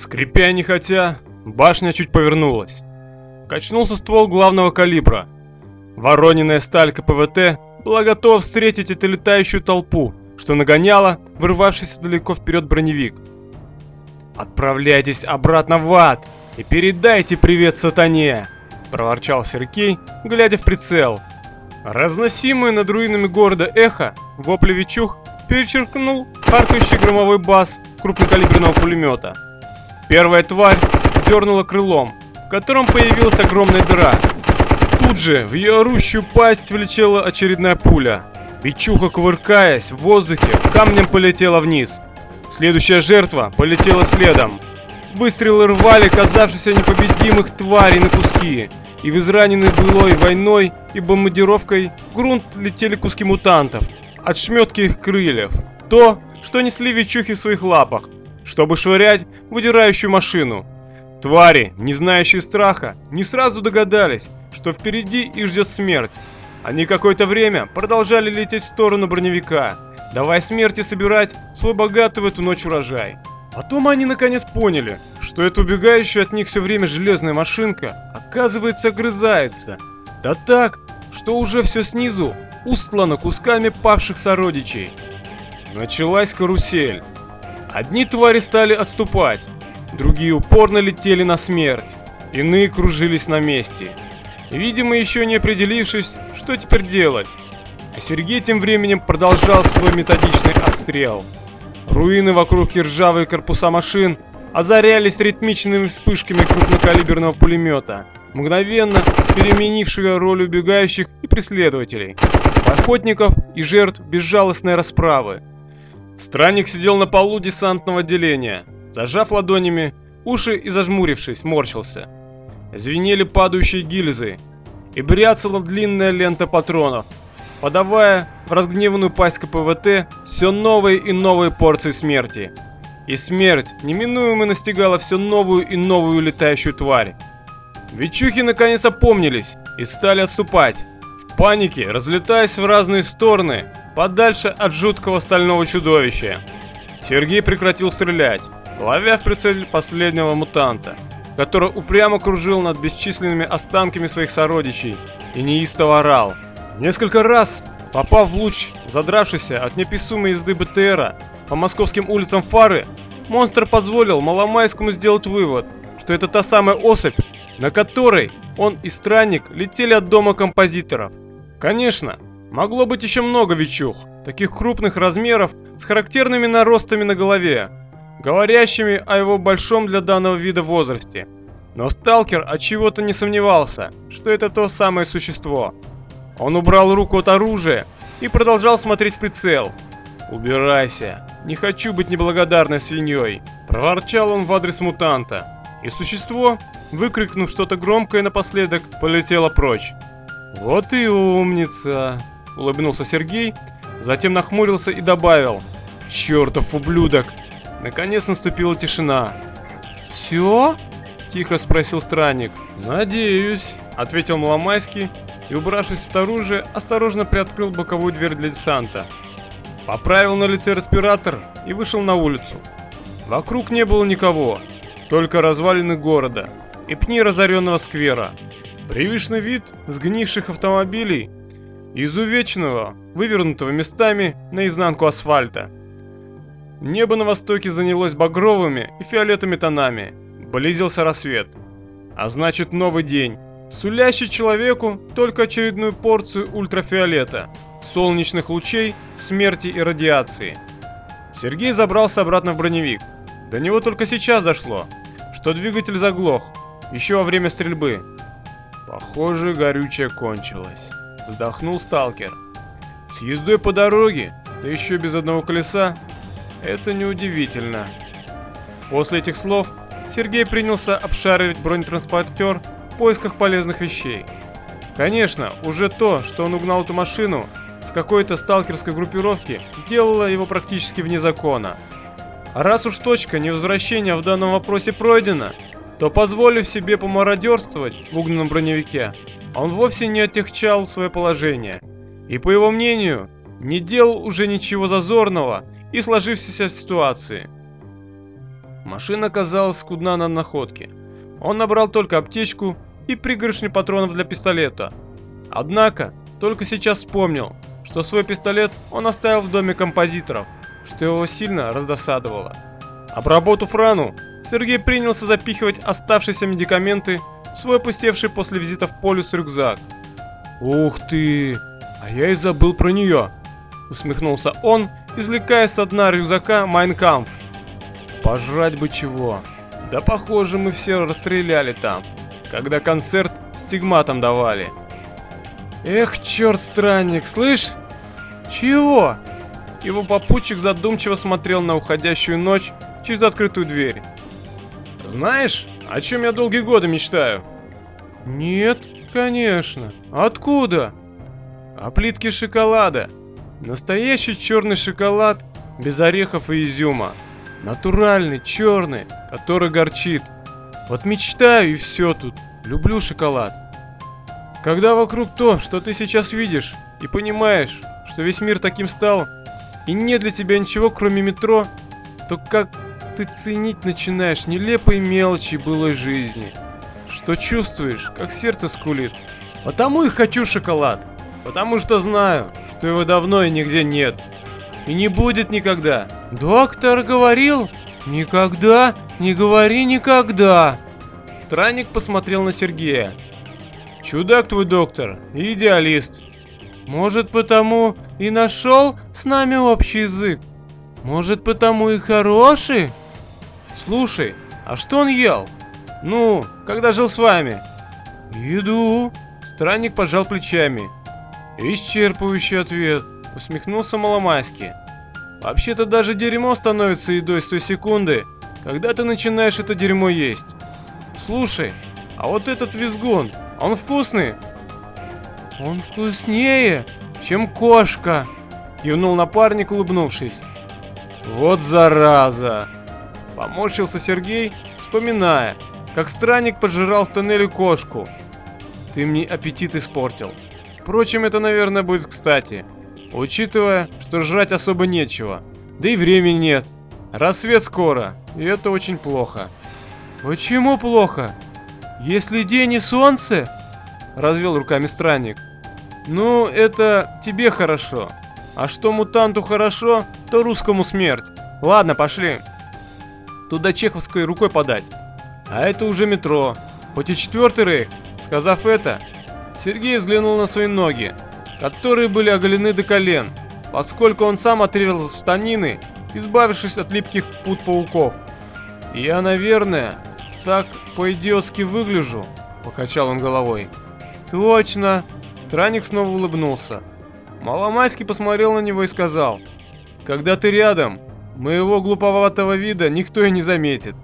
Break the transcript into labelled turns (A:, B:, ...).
A: Скрипя нехотя, башня чуть повернулась. Качнулся ствол главного калибра. Вороненная сталь КПВТ была готова встретить эту летающую толпу, что нагоняла вырвавшийся далеко вперед броневик. «Отправляйтесь обратно в ад и передайте привет сатане!» – проворчал Сергей, глядя в прицел. Разносимое над руинами города эхо, вопли Вичух перечеркнул харкающий громовой бас крупнокалиберного пулемета. Первая тварь дернула крылом, в котором появилась огромная дыра. Тут же в ее орущую пасть влетела очередная пуля. Бичуха, кувыркаясь в воздухе, камнем полетела вниз. Следующая жертва полетела следом. Выстрелы рвали казавшихся непобедимых тварей на куски, и в израненный былой войной и бомбардировкой в грунт летели куски мутантов, от шметки их крыльев. То, что несли вечухи в своих лапах, чтобы швырять выдирающую машину. Твари, не знающие страха, не сразу догадались, что впереди их ждет смерть. Они какое-то время продолжали лететь в сторону броневика, давая смерти собирать свой богатый в эту ночь урожай. Потом они наконец поняли, что эта убегающая от них все время железная машинка, оказывается, грызается. Да так, что уже все снизу устлано кусками павших сородичей. Началась карусель. Одни твари стали отступать, другие упорно летели на смерть, иные кружились на месте. Видимо, еще не определившись, что теперь делать. А Сергей тем временем продолжал свой методичный отстрел. Руины вокруг и ржавые корпуса машин озарялись ритмичными вспышками крупнокалиберного пулемета, мгновенно переменившего роль убегающих и преследователей, охотников и жертв безжалостной расправы. Странник сидел на полу десантного отделения, зажав ладонями уши и зажмурившись, морщился. Звенели падающие гильзы, и бряцала длинная лента патронов, подавая в разгневанную пасть КПВТ все новые и новые порции смерти. И смерть неминуемо настигала все новую и новую летающую тварь. Вечухи наконец опомнились и стали отступать, в панике разлетаясь в разные стороны, подальше от жуткого стального чудовища. Сергей прекратил стрелять, ловя в прицель последнего мутанта, который упрямо кружил над бесчисленными останками своих сородичей и неистово орал. Несколько раз, попав в луч, задравшийся от неописуемой езды БТРа по московским улицам фары, монстр позволил Маломайскому сделать вывод, что это та самая особь, на которой он и странник летели от дома композиторов. Конечно, могло быть еще много вечух, таких крупных размеров с характерными наростами на голове, говорящими о его большом для данного вида возрасте. Но сталкер от чего-то не сомневался, что это то самое существо – он убрал руку от оружия и продолжал смотреть в прицел. «Убирайся, не хочу быть неблагодарной свиньей», – проворчал он в адрес мутанта. И существо, выкрикнув что-то громкое напоследок, полетело прочь. «Вот и умница!» – улыбнулся Сергей, затем нахмурился и добавил. «Чертов ублюдок!» Наконец наступила тишина. «Все?» – тихо спросил странник. «Надеюсь», – ответил Маломайский и, убравшись от оружия, осторожно приоткрыл боковую дверь для десанта. Поправил на лице респиратор и вышел на улицу. Вокруг не было никого, только развалины города и пни разоренного сквера. Привычный вид сгнивших автомобилей изувеченного, вывернутого местами наизнанку асфальта. Небо на востоке занялось багровыми и фиолетовыми тонами. Близился рассвет. А значит новый день сулящий человеку только очередную порцию ультрафиолета, солнечных лучей, смерти и радиации. Сергей забрался обратно в броневик. До него только сейчас зашло, что двигатель заглох, еще во время стрельбы. Похоже, горючее кончилось. Вздохнул сталкер. С ездой по дороге, да еще без одного колеса, это неудивительно. После этих слов Сергей принялся обшаривать бронетранспортер поисках полезных вещей. Конечно, уже то, что он угнал эту машину с какой-то сталкерской группировки, делало его практически вне закона. А раз уж точка невозвращения в данном вопросе пройдена, то позволив себе помародерствовать в угнанном броневике, он вовсе не отягчал свое положение. И по его мнению, не делал уже ничего зазорного и сложившейся ситуации. Машина казалась скудна на находки. Он набрал только аптечку и пригоршню патронов для пистолета. Однако, только сейчас вспомнил, что свой пистолет он оставил в доме композиторов, что его сильно раздосадовало. Обработав рану, Сергей принялся запихивать оставшиеся медикаменты свой опустевший после визита в полюс рюкзак. «Ух ты! А я и забыл про нее!» Усмехнулся он, извлекая со дна рюкзака Майнкамп. «Пожрать бы чего!» Да похоже мы все расстреляли там, когда концерт стигматом давали. Эх, черт, странник, слышь? Чего? Его попутчик задумчиво смотрел на уходящую ночь через открытую дверь. Знаешь, о чем я долгие годы мечтаю? Нет, конечно. Откуда? О плитке шоколада. Настоящий черный шоколад без орехов и изюма. Натуральный, черный, который горчит. Вот мечтаю и все тут. Люблю шоколад. Когда вокруг то, что ты сейчас видишь, и понимаешь, что весь мир таким стал, и нет для тебя ничего, кроме метро, то как ты ценить начинаешь нелепые мелочи былой жизни. Что чувствуешь, как сердце скулит. Потому и хочу шоколад. Потому что знаю, что его давно и нигде нет. И не будет никогда. Доктор говорил, никогда не говори никогда. Странник посмотрел на Сергея. Чудак твой доктор, идеалист. Может, потому и нашел с нами общий язык? Может, потому и хороший? Слушай, а что он ел? Ну, когда жил с вами? Еду. Странник пожал плечами. Исчерпывающий ответ. Усмехнулся Маломайский. Вообще-то даже дерьмо становится едой с той секунды, когда ты начинаешь это дерьмо есть. Слушай, а вот этот визгун, он вкусный? Он вкуснее, чем кошка, кивнул напарник, улыбнувшись. Вот зараза! Поморщился Сергей, вспоминая, как странник пожирал в тоннеле кошку. Ты мне аппетит испортил. Впрочем, это, наверное, будет кстати. Учитывая, что жрать особо нечего. Да и времени нет. Рассвет скоро, и это очень плохо. Почему плохо? Если день и солнце? Развел руками странник. Ну, это тебе хорошо. А что мутанту хорошо, то русскому смерть. Ладно, пошли. Туда чеховской рукой подать. А это уже метро. Хоть и четвертый рейх. Сказав это, Сергей взглянул на свои ноги, которые были оголены до колен, поскольку он сам отрезал штанины, избавившись от липких пут пауков. «Я, наверное, так по-идиотски выгляжу», — покачал он головой. «Точно!» Странник снова улыбнулся. Маломайский посмотрел на него и сказал, «Когда ты рядом, моего глуповатого вида никто и не заметит».